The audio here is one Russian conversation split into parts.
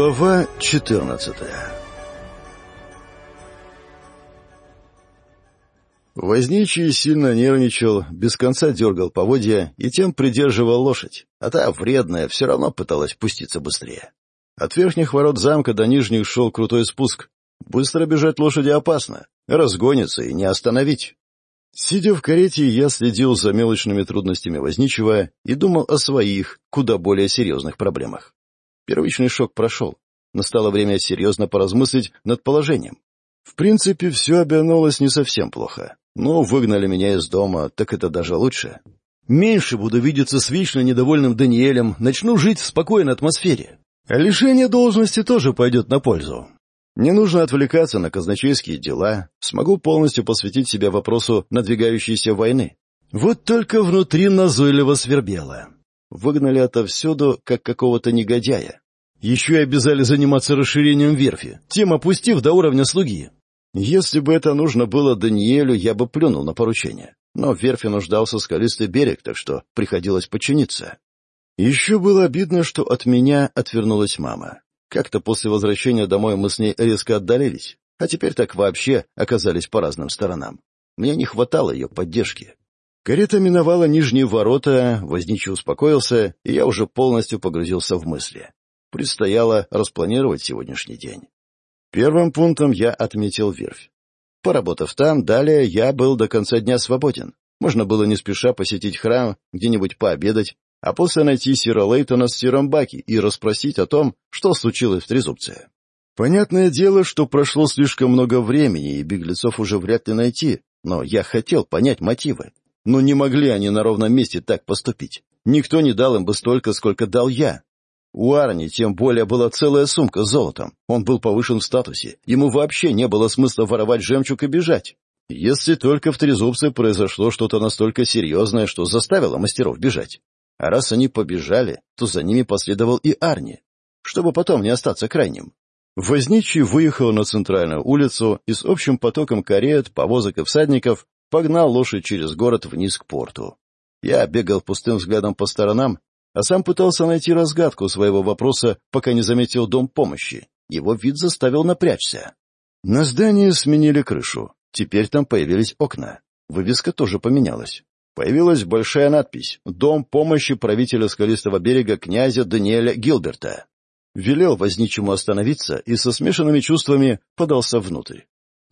Глава 14 Возничий сильно нервничал, без конца дергал поводья и тем придерживал лошадь, а та, вредная, все равно пыталась пуститься быстрее. От верхних ворот замка до нижних шел крутой спуск. Быстро бежать лошади опасно, разгонится и не остановить. Сидя в карете, я следил за мелочными трудностями Возничего и думал о своих, куда более серьезных проблемах. Первичный шок прошел, настало время серьезно поразмыслить над положением. В принципе, все обернулось не совсем плохо. Но ну, выгнали меня из дома, так это даже лучше. Меньше буду видеться с вечно недовольным Даниэлем, начну жить в спокойной атмосфере. А лишение должности тоже пойдет на пользу. Не нужно отвлекаться на казначейские дела, смогу полностью посвятить себя вопросу надвигающейся войны. Вот только внутри назойливо свербело выгнали отовсюду, как какого-то негодяя. Еще и обязали заниматься расширением верфи, тем опустив до уровня слуги. Если бы это нужно было Даниэлю, я бы плюнул на поручение. Но в верфи нуждался скалистый берег, так что приходилось подчиниться. Еще было обидно, что от меня отвернулась мама. Как-то после возвращения домой мы с ней резко отдалились, а теперь так вообще оказались по разным сторонам. Мне не хватало ее поддержки. Карета миновала нижние ворота, возничий успокоился, и я уже полностью погрузился в мысли. Предстояло распланировать сегодняшний день. Первым пунктом я отметил верфь. Поработав там, далее я был до конца дня свободен. Можно было не спеша посетить храм, где-нибудь пообедать, а после найти Сира Лейтона с Сиром Баки и расспросить о том, что случилось в Трезубце. Понятное дело, что прошло слишком много времени, и беглецов уже вряд ли найти, но я хотел понять мотивы. Но не могли они на ровном месте так поступить. Никто не дал им бы столько, сколько дал я. У Арни тем более была целая сумка с золотом. Он был повышен в статусе. Ему вообще не было смысла воровать жемчуг и бежать. Если только в Трезубце произошло что-то настолько серьезное, что заставило мастеров бежать. А раз они побежали, то за ними последовал и Арни, чтобы потом не остаться крайним. Возничий выехал на центральную улицу и с общим потоком карет, повозок и всадников погнал лошадь через город вниз к порту. Я бегал пустым взглядом по сторонам, а сам пытался найти разгадку своего вопроса, пока не заметил дом помощи. Его вид заставил напрячься. На здании сменили крышу. Теперь там появились окна. Вывеска тоже поменялась. Появилась большая надпись «Дом помощи правителя Скалистого берега князя Даниэля Гилберта». Велел возничему остановиться и со смешанными чувствами подался внутрь.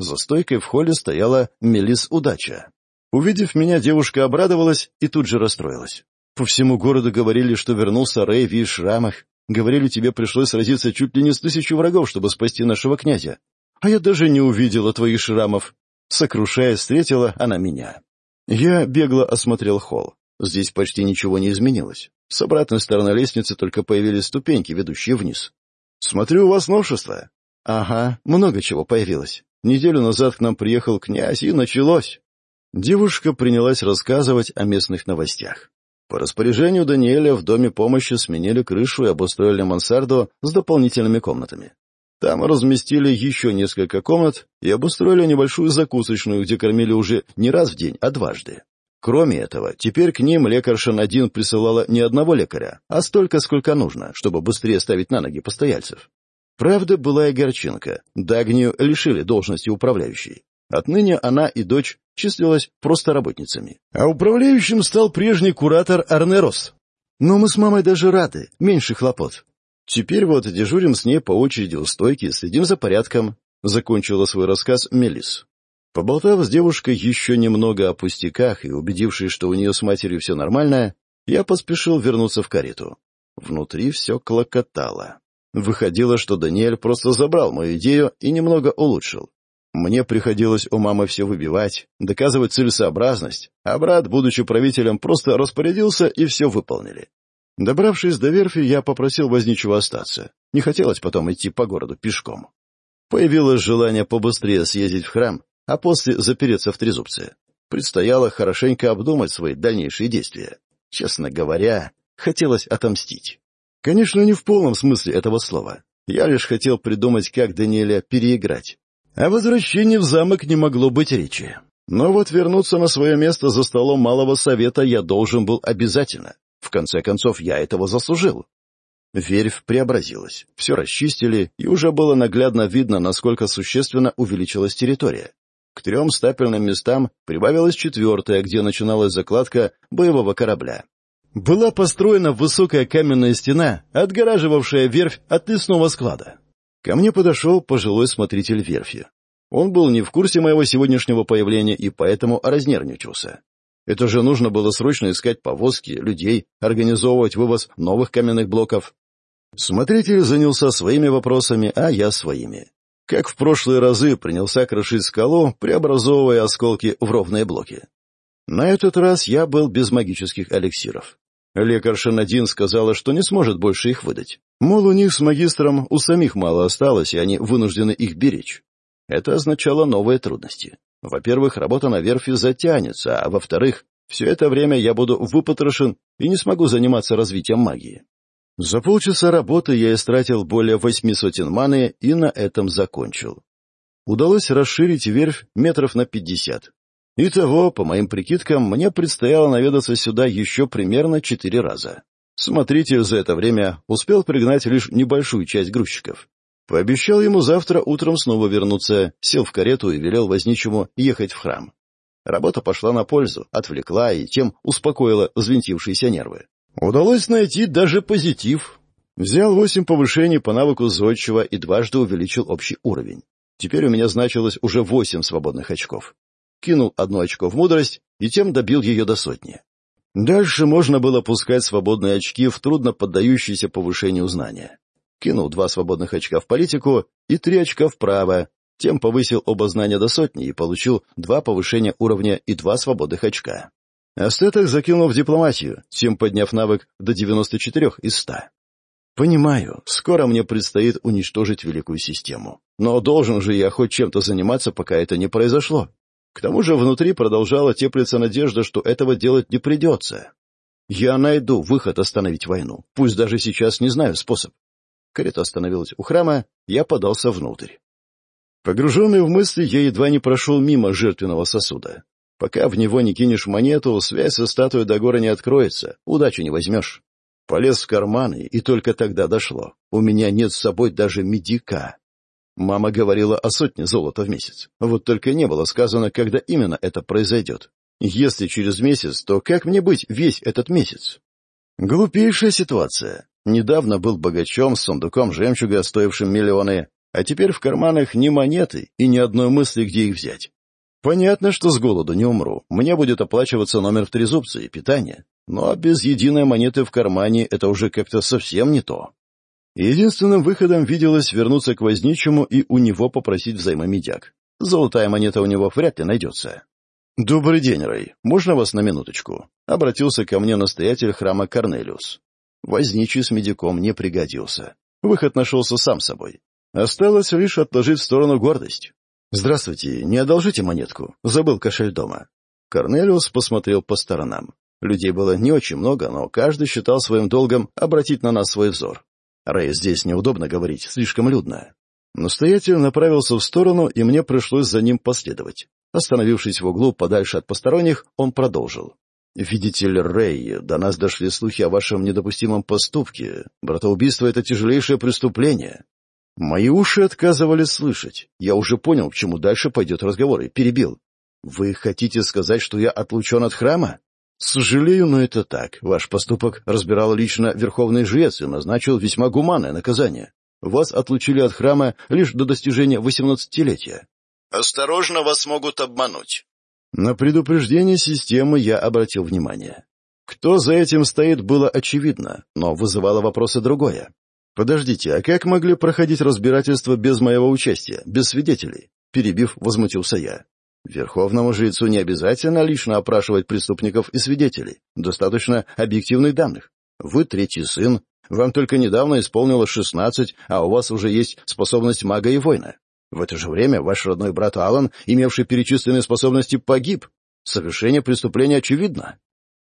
За стойкой в холле стояла Мелис Удача. Увидев меня, девушка обрадовалась и тут же расстроилась. По всему городу говорили, что вернулся Рэй в шрамах. Говорили, тебе пришлось сразиться чуть ли не с тысячу врагов, чтобы спасти нашего князя. А я даже не увидела твоих шрамов. Сокрушая, встретила она меня. Я бегло осмотрел холл. Здесь почти ничего не изменилось. С обратной стороны лестницы только появились ступеньки, ведущие вниз. «Смотрю, у вас новшество». «Ага, много чего появилось неделю назад к нам приехал князь, и началось. Девушка принялась рассказывать о местных новостях. По распоряжению Даниэля в доме помощи сменили крышу и обустроили мансарду с дополнительными комнатами. Там разместили еще несколько комнат и обустроили небольшую закусочную, где кормили уже не раз в день, а дважды. Кроме этого, теперь к ним лекарша Надин присылала не одного лекаря, а столько, сколько нужно, чтобы быстрее ставить на ноги постояльцев. Правда была и горчинка, да огню лишили должности управляющей. Отныне она и дочь числилась просто работницами. А управляющим стал прежний куратор Арнерос. Но мы с мамой даже рады, меньше хлопот. Теперь вот дежурим с ней по очереди у стойки, следим за порядком. Закончила свой рассказ Мелис. Поболтав с девушкой еще немного о пустяках и убедившись, что у нее с матерью все нормально, я поспешил вернуться в карету. Внутри все клокотало. Выходило, что Даниэль просто забрал мою идею и немного улучшил. Мне приходилось у мамы все выбивать, доказывать целесообразность, а брат, будучи правителем, просто распорядился и все выполнили. Добравшись до верфи, я попросил возничего остаться. Не хотелось потом идти по городу пешком. Появилось желание побыстрее съездить в храм, а после запереться в трезубце. Предстояло хорошенько обдумать свои дальнейшие действия. Честно говоря, хотелось отомстить. Конечно, не в полном смысле этого слова. Я лишь хотел придумать, как Даниэля переиграть. О возвращении в замок не могло быть речи. Но вот вернуться на свое место за столом малого совета я должен был обязательно. В конце концов, я этого заслужил. Верфь преобразилась, все расчистили, и уже было наглядно видно, насколько существенно увеличилась территория. К трем стапельным местам прибавилась четвертая, где начиналась закладка боевого корабля. Была построена высокая каменная стена, отгораживавшая верфь от лесного склада. Ко мне подошел пожилой смотритель верфи. Он был не в курсе моего сегодняшнего появления и поэтому разнервничался. Это же нужно было срочно искать повозки, людей, организовывать вывоз новых каменных блоков. Смотритель занялся своими вопросами, а я своими. Как в прошлые разы принялся крошить скалу, преобразовывая осколки в ровные блоки. На этот раз я был без магических эликсиров. Лекарша Надин сказала, что не сможет больше их выдать. Мол, у них с магистром у самих мало осталось, и они вынуждены их беречь. Это означало новые трудности. Во-первых, работа на верфи затянется, а во-вторых, все это время я буду выпотрошен и не смогу заниматься развитием магии. За полчаса работы я истратил более восьми сотен маны и на этом закончил. Удалось расширить верфь метров на пятьдесят. Итого, по моим прикидкам, мне предстояло наведаться сюда еще примерно четыре раза. Смотрите, за это время успел пригнать лишь небольшую часть грузчиков. Пообещал ему завтра утром снова вернуться, сел в карету и велел возничему ехать в храм. Работа пошла на пользу, отвлекла и тем успокоила взвинтившиеся нервы. кинул одно очко в мудрость и тем добил ее до сотни. Дальше можно было пускать свободные очки в трудно поддающиеся повышению знания. Кинул два свободных очка в политику и три очка вправо, тем повысил оба знания до сотни и получил два повышения уровня и два свободных очка. Эстеток закинул в дипломатию, тем подняв навык до 94 из 100. Понимаю, скоро мне предстоит уничтожить великую систему. Но должен же я хоть чем-то заниматься, пока это не произошло. К тому же внутри продолжала теплиться надежда, что этого делать не придется. Я найду выход остановить войну, пусть даже сейчас не знаю способ. Карета остановилась у храма, я подался внутрь. Погруженный в мысли, я едва не прошел мимо жертвенного сосуда. Пока в него не кинешь монету, связь со статуей до гора не откроется, удачи не возьмешь. Полез в карманы, и только тогда дошло. У меня нет с собой даже медика. Мама говорила о сотне золота в месяц. Вот только не было сказано, когда именно это произойдет. Если через месяц, то как мне быть весь этот месяц? Глупейшая ситуация. Недавно был богачом с сундуком жемчуга, стоившим миллионы, а теперь в карманах ни монеты и ни одной мысли, где их взять. Понятно, что с голоду не умру. Мне будет оплачиваться номер в трезубце и питание. Но без единой монеты в кармане это уже как-то совсем не то. Единственным выходом виделось вернуться к возничему и у него попросить взайма Золотая монета у него вряд ли найдется. «Добрый день, Рэй. Можно вас на минуточку?» — обратился ко мне настоятель храма Корнелиус. Возничий с медиком не пригодился. Выход нашелся сам собой. Осталось лишь отложить в сторону гордость. «Здравствуйте. Не одолжите монетку. Забыл кошель дома». Корнелиус посмотрел по сторонам. Людей было не очень много, но каждый считал своим долгом обратить на нас свой взор. Рэй, здесь неудобно говорить, слишком людно. Настоятель направился в сторону, и мне пришлось за ним последовать. Остановившись в углу подальше от посторонних, он продолжил. «Видите ли, Рэй, до нас дошли слухи о вашем недопустимом поступке. Братоубийство — это тяжелейшее преступление. Мои уши отказывались слышать. Я уже понял, к чему дальше пойдет разговор, и перебил. Вы хотите сказать, что я отлучен от храма? «Сожалею, но это так. Ваш поступок разбирал лично верховный жрец и назначил весьма гуманное наказание. Вас отлучили от храма лишь до достижения восемнадцатилетия». «Осторожно, вас могут обмануть. На предупреждение системы я обратил внимание. Кто за этим стоит, было очевидно, но вызывало вопросы другое. «Подождите, а как могли проходить разбирательства без моего участия, без свидетелей?» Перебив, возмутился я. Верховному жрецу не обязательно лично опрашивать преступников и свидетелей. Достаточно объективных данных. Вы третий сын, вам только недавно исполнилось шестнадцать, а у вас уже есть способность мага и воина. В это же время ваш родной брат Алан, имевший перечисленные способности, погиб. Совершение преступления очевидно.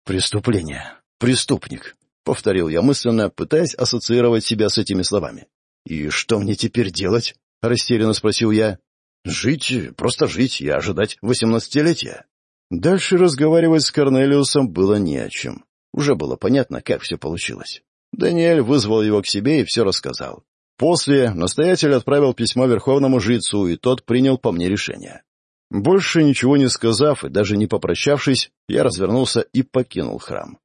Преступление. Преступник. Повторил я мысленно, пытаясь ассоциировать себя с этими словами. «И что мне теперь делать?» — растерянно спросил я. Жить, просто жить и ожидать восемнадцатилетия. Дальше разговаривать с Корнелиусом было не о чем. Уже было понятно, как все получилось. Даниэль вызвал его к себе и все рассказал. После настоятель отправил письмо верховному жрецу, и тот принял по мне решение. Больше ничего не сказав и даже не попрощавшись, я развернулся и покинул храм.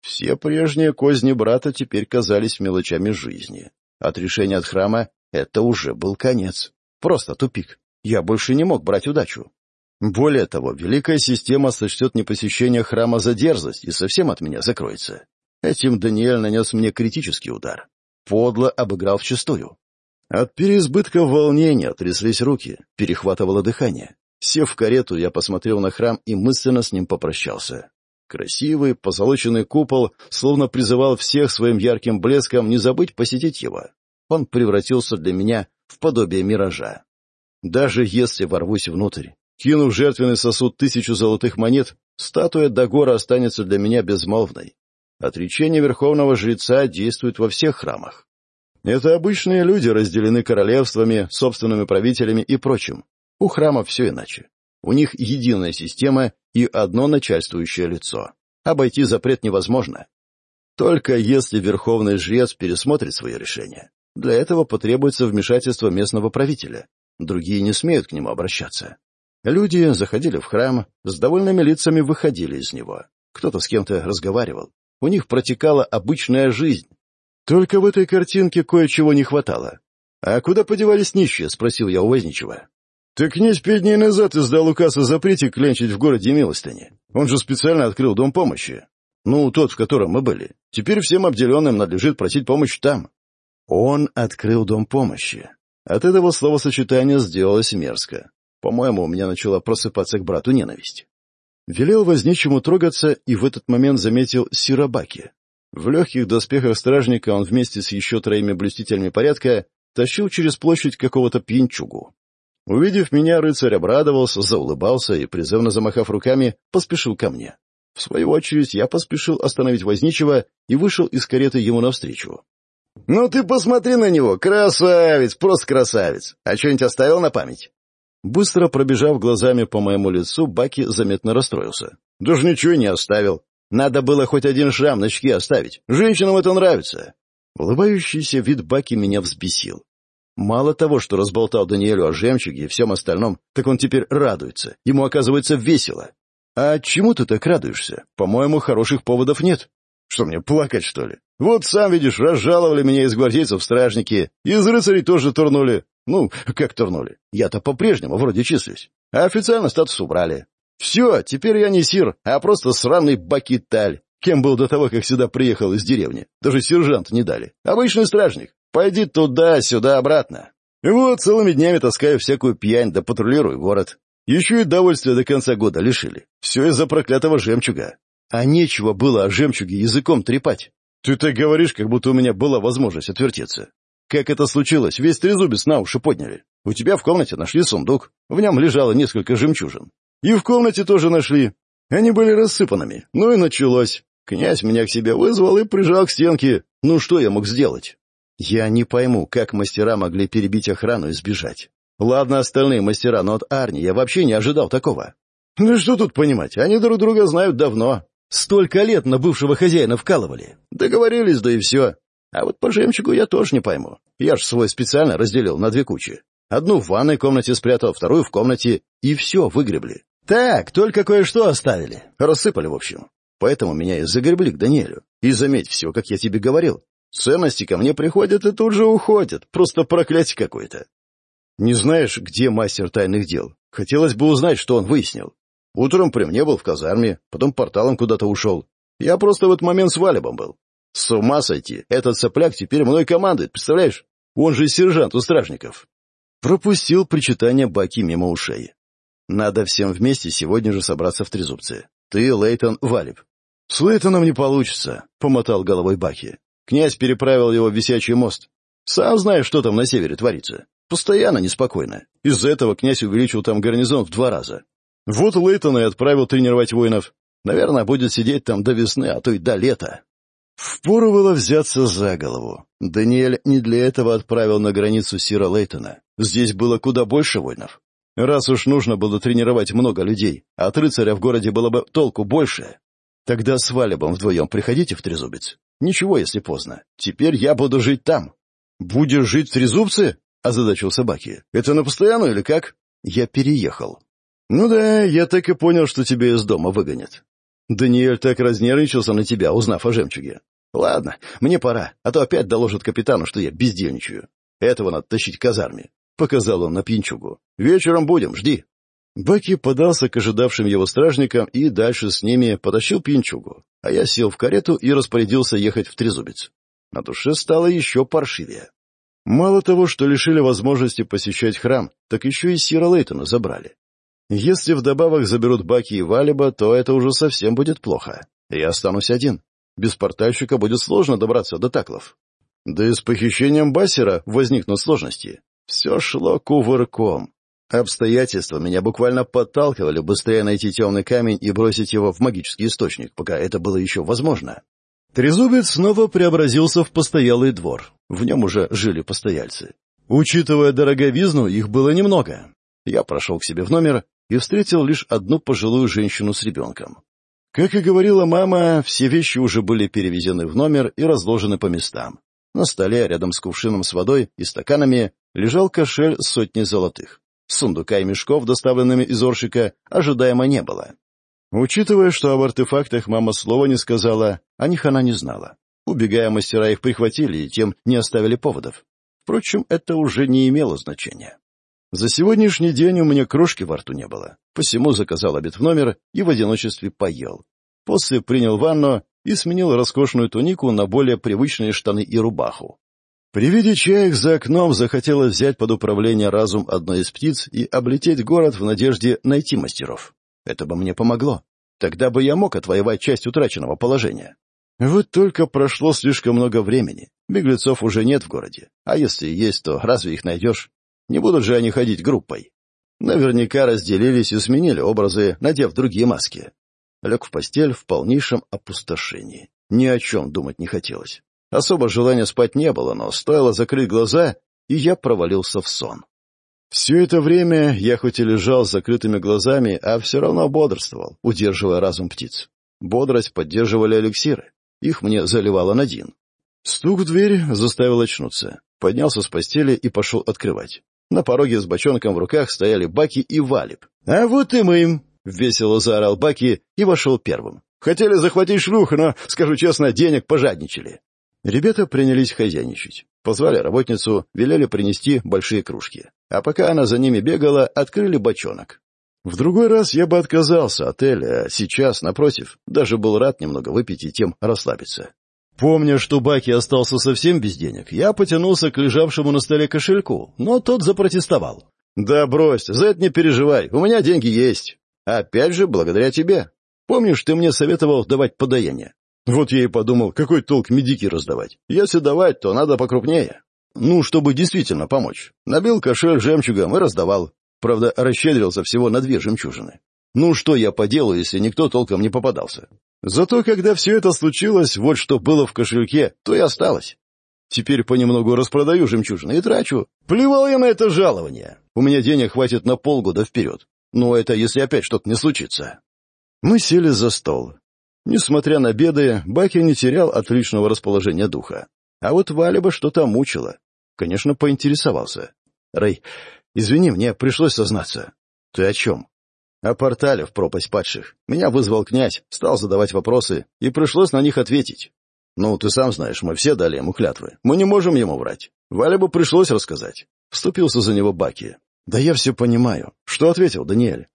Все прежние козни брата теперь казались мелочами жизни. От решения от храма это уже был конец. Просто тупик. Я больше не мог брать удачу. Более того, великая система сочтет непосещение храма за дерзость и совсем от меня закроется. Этим Даниэль нанес мне критический удар. Подло обыграл вчистую. От переизбытка волнения тряслись руки, перехватывало дыхание. Сев в карету, я посмотрел на храм и мысленно с ним попрощался. Красивый, позолоченный купол словно призывал всех своим ярким блеском не забыть посетить его. Он превратился для меня в подобие миража. Даже если ворвусь внутрь, кинув жертвенный сосуд тысячу золотых монет, статуя Дагора останется для меня безмолвной. Отречение верховного жреца действует во всех храмах. Это обычные люди разделены королевствами, собственными правителями и прочим. У храма все иначе. У них единая система и одно начальствующее лицо. Обойти запрет невозможно. Только если верховный жрец пересмотрит свои решения. Для этого потребуется вмешательство местного правителя. Другие не смеют к нему обращаться. Люди заходили в храм, с довольными лицами выходили из него. Кто-то с кем-то разговаривал. У них протекала обычная жизнь. Только в этой картинке кое-чего не хватало. «А куда подевались нищие?» — спросил я у Возничего. «Так князь пять дней назад издал указ о запрете клянчить в городе милостыни. Он же специально открыл дом помощи. Ну, тот, в котором мы были. Теперь всем обделенным надлежит просить помощь там». Он открыл дом помощи. От этого словосочетания сделалось мерзко. По-моему, у меня начала просыпаться к брату ненависть. Велел возничему трогаться и в этот момент заметил Сирабаки. В легких доспехах стражника он вместе с еще троими блюстителями порядка тащил через площадь какого-то пьянчугу. Увидев меня, рыцарь обрадовался, заулыбался и, призывно замахав руками, поспешил ко мне. В свою очередь, я поспешил остановить возничего и вышел из кареты ему навстречу. «Ну ты посмотри на него! Красавец! Просто красавец! А что-нибудь оставил на память?» Быстро пробежав глазами по моему лицу, Баки заметно расстроился. «Даже ничего не оставил. Надо было хоть один шрам на щеке оставить. Женщинам это нравится». Улыбающийся вид Баки меня взбесил. Мало того, что разболтал Даниэлю о жемчуге и всем остальном, так он теперь радуется. Ему, оказывается, весело. «А чему ты так радуешься? По-моему, хороших поводов нет». Что мне, плакать, что ли? Вот сам видишь, разжаловали меня из гвардейцев стражники, из рыцарей тоже турнули. Ну, как турнули? Я-то по-прежнему вроде числюсь. А официально статус убрали. Все, теперь я не сир, а просто сраный бакиталь. Кем был до того, как сюда приехал из деревни? Даже сержант не дали. Обычный стражник. Пойди туда, сюда, обратно. И вот целыми днями таскаю всякую пьянь, да патрулирую город. Еще и довольствия до конца года лишили. Все из-за проклятого жемчуга. А Нечего было о жемчуге языком трепать. Ты так говоришь, как будто у меня была возможность отвертеться. Как это случилось, весь трезубец на уши подняли. У тебя в комнате нашли сундук. В нем лежало несколько жемчужин. И в комнате тоже нашли. Они были рассыпанными. Ну и началось. Князь меня к себе вызвал и прижал к стенке. Ну что я мог сделать? Я не пойму, как мастера могли перебить охрану и сбежать. Ладно, остальные мастера, но от Арни я вообще не ожидал такого. Ну что тут понимать, они друг друга знают давно. Столько лет на бывшего хозяина вкалывали. Договорились, да и все. А вот по жемчугу я тоже не пойму. Я ж свой специально разделил на две кучи. Одну в ванной комнате спрятал, вторую в комнате, и все выгребли. Так, только кое-что оставили. Рассыпали, в общем. Поэтому меня и загребли к Даниэлю. И заметь все, как я тебе говорил. Ценности ко мне приходят и тут же уходят. Просто проклятие какое-то. Не знаешь, где мастер тайных дел? Хотелось бы узнать, что он выяснил. Утром прям не был в казарме, потом порталом куда-то ушел. Я просто в этот момент с Валебом был. С ума сойти! Этот сопляк теперь мной командует, представляешь? Он же сержант у стражников. Пропустил причитание Баки мимо ушей. Надо всем вместе сегодня же собраться в Трезубце. Ты, Лейтон, Валеб. С Лейтоном не получится, — помотал головой Баки. Князь переправил его в висячий мост. Сам знаешь, что там на севере творится. Постоянно неспокойно. Из-за этого князь увеличил там гарнизон в два раза. Вот Лейтон и отправил тренировать воинов. Наверное, будет сидеть там до весны, а то и до лета. Впору было взяться за голову. Даниэль не для этого отправил на границу Сира Лейтона. Здесь было куда больше воинов. Раз уж нужно было тренировать много людей, от рыцаря в городе было бы толку больше. Тогда с Валебом вдвоем приходите в Трезубец. Ничего, если поздно. Теперь я буду жить там. Будешь жить в Трезубце? — озадачил собаки. — Это на постоянную или как? — Я переехал, ну да, я так и понял, что тебя из дома выгонят. Даниэль так разнервничался на тебя, узнав о жемчуге. Ладно, мне пора, а то опять доложат капитану, что я бездельничаю. Этого надо тащить к казарме, — показал он на пьянчугу. Вечером будем, жди. Баки подался к ожидавшим его стражникам и дальше с ними потащил пьянчугу, а я сел в карету и распорядился ехать в Трезубец. На душе стало еще паршивее. Мало того, что лишили возможности посещать храм, так еще и Сира Лейтона забрали. Если вдобавок заберут баки и валиба, то это уже совсем будет плохо. Я останусь один. Без портальщика будет сложно добраться до таклов. Да и с похищением Бассера возникнут сложности. Все шло кувырком. Обстоятельства меня буквально подталкивали быстрее найти темный камень и бросить его в магический источник, пока это было еще возможно. Трезубец снова преобразился в постоялый двор. В нем уже жили постояльцы. Учитывая дороговизну, их было немного. Я прошел к себе в номер и встретил лишь одну пожилую женщину с ребенком. Как и говорила мама, все вещи уже были перевезены в номер и разложены по местам. На столе, рядом с кувшином с водой и стаканами, лежал кошель с сотней золотых. Сундука и мешков, доставленными из Оршика, ожидаемо не было. Учитывая, что об артефактах мама слова не сказала, о них она не знала. Убегая, мастера их За сегодняшний день у меня крошки во рту не было, посему заказал обед в номер и в одиночестве поел. После принял ванну и сменил роскошную тунику на более привычные штаны и рубаху. При виде чаек за окном захотелось взять под управление разум одной из птиц и облететь город в надежде найти мастеров. Это бы мне помогло. Тогда бы я мог отвоевать часть утраченного положения. Вот только прошло слишком много времени. Беглецов уже нет в городе. А если есть, то разве их найдешь? Не будут же они ходить группой. Наверняка разделились и сменили образы, надев другие маски. Лег в постель в полнейшем опустошении. Ни о чем думать не хотелось. Особо желания спать не было, но стоило закрыть глаза, и я провалился в сон. Все это время я хоть и лежал с закрытыми глазами, а все равно бодрствовал, удерживая разум птиц. Бодрость поддерживали эликсиры. Их мне заливало на один. Стук в дверь заставил очнуться. Поднялся с постели и пошел открывать. На пороге с бочонком в руках стояли Баки и Валик. «А вот и мы!» — весело заорал Баки и вошел первым. «Хотели захватить шлюх, но, скажу честно, денег пожадничали». Ребята принялись хозяйничать. Позвали работницу, велели принести большие кружки. А пока она за ними бегала, открыли бочонок. В другой раз я бы отказался от Эля, а сейчас, напротив, даже был рад немного выпить и тем расслабиться. Помня, что Баки остался совсем без денег, я потянулся к лежавшему на столе кошельку, но тот запротестовал. «Да брось, за это не переживай, у меня деньги есть. Опять же, благодаря тебе. Помнишь, ты мне советовал давать подаяние? Вот я и подумал, какой толк медики раздавать. Если давать, то надо покрупнее. Ну, чтобы действительно помочь. Набил кошель жемчугом и раздавал. Правда, расщедрился всего на две жемчужины. Ну, что я поделаю, если никто толком не попадался? Зато когда все это случилось, вот что было в кошельке, то и осталось. Теперь понемногу распродаю жемчужины и трачу. Плевал я на это жалование. У меня денег хватит на полгода вперед. Но это если опять что-то не случится. Мы сели за стол. Несмотря на беды, Баки не терял отличного расположения духа. А вот Валя что-то мучило. Конечно, поинтересовался. «Рэй, извини, мне пришлось сознаться». «Ты о чем?» О а портале в пропасть падших. Меня вызвал князь, стал задавать вопросы, и пришлось на них ответить. Ну, ты сам знаешь, мы все дали ему клятвы. Мы не можем ему врать. Вале бы пришлось рассказать. Вступился за него Баки. Да я все понимаю. Что ответил Даниэль?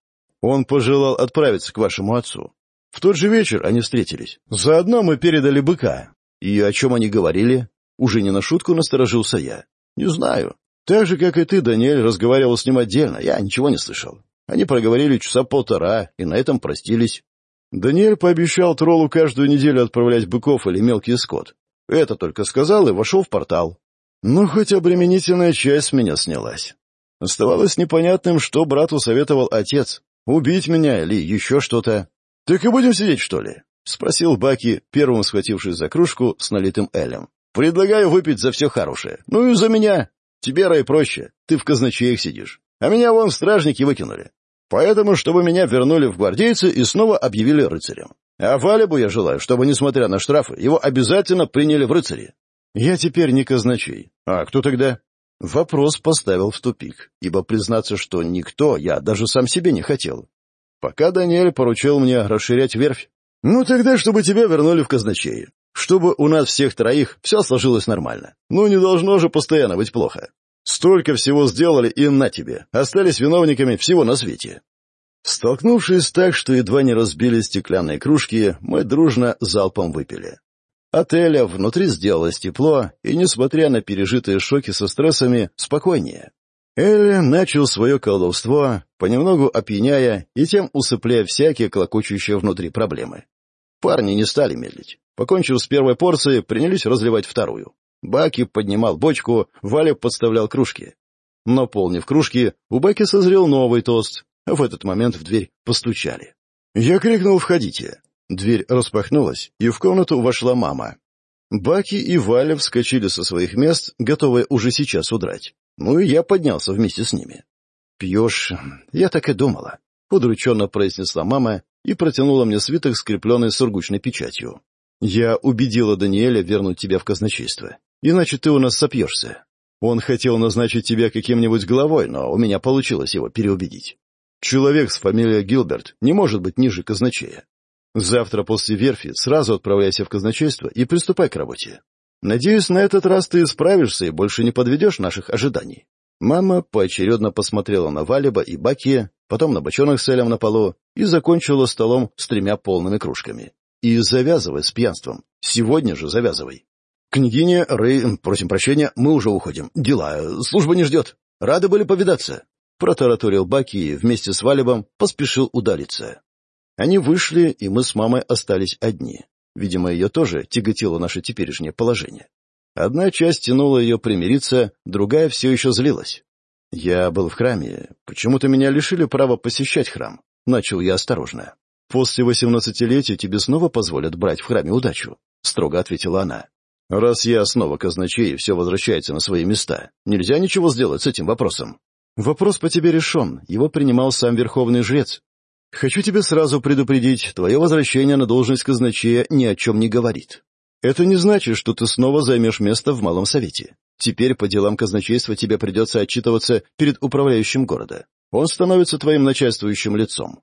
Он пожелал отправиться к вашему отцу. В тот же вечер они встретились. Заодно мы передали быка. И о чем они говорили? Уже не на шутку насторожился я. Не знаю. Так же, как и ты, Даниэль разговаривал с ним отдельно. Я ничего не слышал. Они проговорили часа полтора, и на этом простились. Даниэль пообещал троллу каждую неделю отправлять быков или мелкий скот. Это только сказал и вошел в портал. Ну, хоть обременительная часть с меня снялась. Оставалось непонятным, что брату советовал отец. Убить меня или еще что-то. — Так и будем сидеть, что ли? — спросил Баки, первым схватившись за кружку с налитым элем. — Предлагаю выпить за все хорошее. Ну и за меня. Тебе, Рай, проще. Ты в казначеях сидишь. А меня вон стражники выкинули. Поэтому, чтобы меня вернули в гвардейцы и снова объявили рыцарем. А Валебу я желаю, чтобы, несмотря на штрафы, его обязательно приняли в рыцари. Я теперь не казначей. А кто тогда? Вопрос поставил в тупик, ибо признаться, что никто, я даже сам себе не хотел. Пока Даниэль поручил мне расширять верфь. Ну тогда, чтобы тебя вернули в казначеи. Чтобы у нас всех троих все сложилось нормально. Ну не должно же постоянно быть плохо. Столько всего сделали, и на тебе. Остались виновниками всего на свете. Столкнувшись так, что едва не разбили стеклянные кружки, мы дружно залпом выпили. Отеля внутри сделалось тепло, и, несмотря на пережитые шоки со стрессами, спокойнее. Элли начал свое колдовство, понемногу опьяняя и тем усыпляя всякие клокочущие внутри проблемы. Парни не стали медлить. Покончив с первой порцией, принялись разливать вторую. Баки поднимал бочку, Валя подставлял кружки. Наполнив кружки, у Баки созрел новый тост. В этот момент в дверь постучали. Я крикнул «Входите!». Дверь распахнулась, и в комнату вошла мама. Баки и Валя вскочили со своих мест, готовые уже сейчас удрать. Ну и я поднялся вместе с ними. «Пьешь? Я так и думала», — удрученно произнесла мама и протянула мне свиток, скрепленный сургучной печатью. «Я убедила Даниэля вернуть тебя в казначейство иначе ты у нас сопьешься. Он хотел назначить тебя каким-нибудь главой, но у меня получилось его переубедить. Человек с фамилией Гилберт не может быть ниже казначея. Завтра после верфи сразу отправляйся в казначейство и приступай к работе. Надеюсь, на этот раз ты справишься и больше не подведешь наших ожиданий». Мама поочередно посмотрела на Валиба и Баки, потом на бочонок с элем на полу и закончила столом с тремя полными кружками. «И завязывай с пьянством. Сегодня же завязывай». «Княгиня, Рэй, просим прощения, мы уже уходим. Дела. Э, служба не ждет. Рады были повидаться». Протараторил Баки и вместе с Валибом поспешил удалиться. Они вышли, и мы с мамой остались одни. Видимо, ее тоже тяготило наше теперешнее положение. Одна часть тянула ее примириться, другая все еще злилась. «Я был в храме. Почему-то меня лишили права посещать храм», — начал я осторожно. «После восемнадцатилетия тебе снова позволят брать в храме удачу», — строго ответила она. «Раз я снова казначей, все возвращается на свои места. Нельзя ничего сделать с этим вопросом». «Вопрос по тебе решен. Его принимал сам верховный жрец. Хочу тебе сразу предупредить, твое возвращение на должность казначея ни о чем не говорит. Это не значит, что ты снова займешь место в Малом Совете. Теперь по делам казначейства тебе придется отчитываться перед управляющим города. Он становится твоим начальствующим лицом.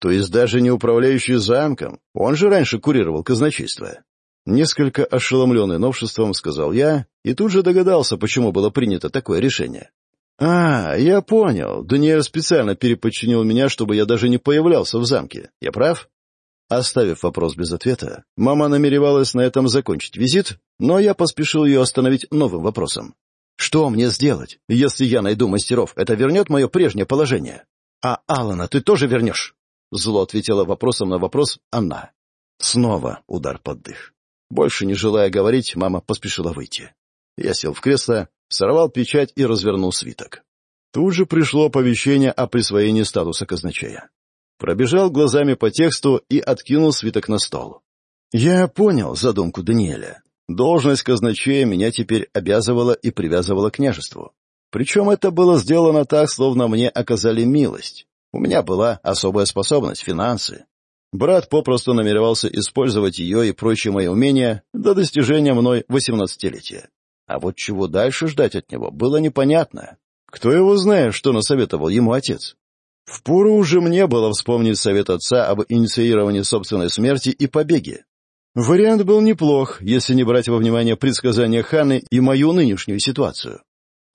То есть даже не управляющий замком, он же раньше курировал казначейство. Несколько ошеломленный новшеством сказал я, и тут же догадался, почему было принято такое решение. «А, я понял. Даниэль специально переподчинил меня, чтобы я даже не появлялся в замке. Я прав?» Оставив вопрос без ответа, мама намеревалась на этом закончить визит, но я поспешил ее остановить новым вопросом. «Что мне сделать, если я найду мастеров? Это вернет мое прежнее положение?» «А Алана ты тоже вернешь?» Зло ответила вопросом на вопрос она. Снова удар под дых. Больше не желая говорить, мама поспешила выйти. Я сел в кресло, сорвал печать и развернул свиток. Тут же пришло оповещение о присвоении статуса казначея. Пробежал глазами по тексту и откинул свиток на стол. Я понял задумку Даниэля. Должность казначея меня теперь обязывала и привязывала к княжеству. Причем это было сделано так, словно мне оказали милость. У меня была особая способность — финансы. Брат попросту намеревался использовать ее и прочие мои умения до достижения мной восемнадцатилетия. А вот чего дальше ждать от него, было непонятно. Кто его знает, что насоветовал ему отец? Впору уже мне было вспомнить совет отца об инициировании собственной смерти и побеге. Вариант был неплох, если не брать во внимание предсказания Ханы и мою нынешнюю ситуацию.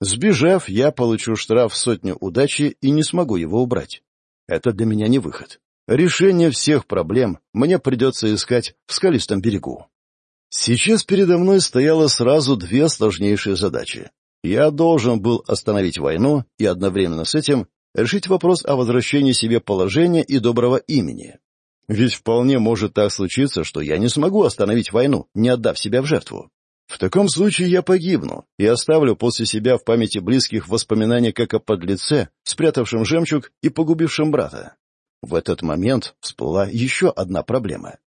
Сбежав, я получу штраф в сотню удачи и не смогу его убрать. Это для меня не выход. Решение всех проблем мне придется искать в скалистом берегу. Сейчас передо мной стояло сразу две сложнейшие задачи. Я должен был остановить войну и одновременно с этим решить вопрос о возвращении себе положения и доброго имени. Ведь вполне может так случиться, что я не смогу остановить войну, не отдав себя в жертву. В таком случае я погибну и оставлю после себя в памяти близких воспоминания как о подлеце, спрятавшем жемчуг и погубившем брата. В этот момент всплыла еще одна проблема.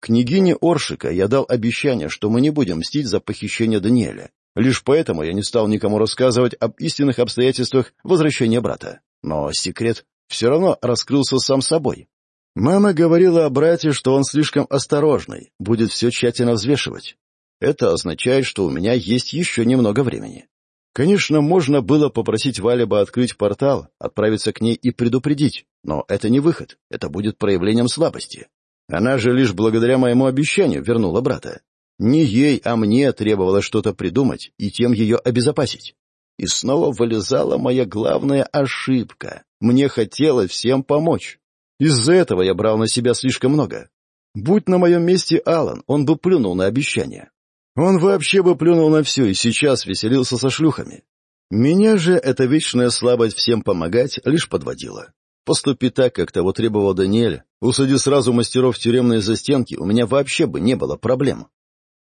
Княгине Оршика я дал обещание, что мы не будем мстить за похищение Даниэля. Лишь поэтому я не стал никому рассказывать об истинных обстоятельствах возвращения брата. Но секрет все равно раскрылся сам собой. Мама говорила о брате, что он слишком осторожный, будет все тщательно взвешивать. Это означает, что у меня есть еще немного времени. Конечно, можно было попросить Валя открыть портал, отправиться к ней и предупредить, но это не выход, это будет проявлением слабости. Она же лишь благодаря моему обещанию вернула брата. Не ей, а мне требовалось что-то придумать и тем ее обезопасить. И снова вылезала моя главная ошибка. Мне хотелось всем помочь. Из-за этого я брал на себя слишком много. Будь на моем месте Алан, он бы плюнул на обещание. Он вообще бы плюнул на все и сейчас веселился со шлюхами. Меня же эта вечная слабость всем помогать лишь подводила. Поступи так, как того требовал Даниэль, усади сразу мастеров тюремной застенки, у меня вообще бы не было проблем.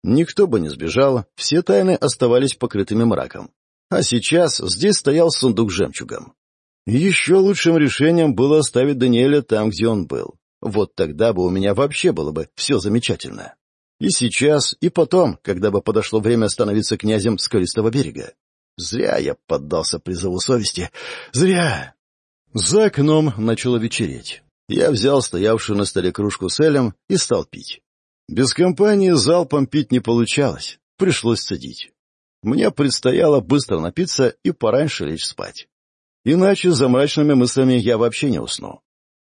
Никто бы не сбежал, все тайны оставались покрытыми мраком. А сейчас здесь стоял сундук с жемчугом. Еще лучшим решением было оставить Даниэля там, где он был. Вот тогда бы у меня вообще было бы все замечательно. И сейчас, и потом, когда бы подошло время становиться князем Скалистого берега. Зря я поддался призову совести. Зря! За окном начало вечереть. Я взял стоявшую на столе кружку с элем и стал пить. Без компании залпом пить не получалось. Пришлось цедить. Мне предстояло быстро напиться и пораньше лечь спать. Иначе за мрачными мыслями я вообще не усну.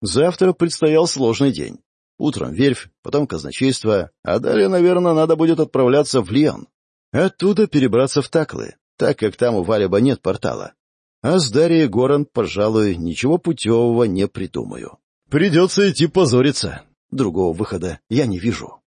Завтра предстоял сложный день. утром верфь, потом казначейство, а далее, наверное, надо будет отправляться в Лион. Оттуда перебраться в Таклы, так как там у Валиба нет портала. А с Дарьей Горан, пожалуй, ничего путевого не придумаю. Придется идти позориться. Другого выхода я не вижу.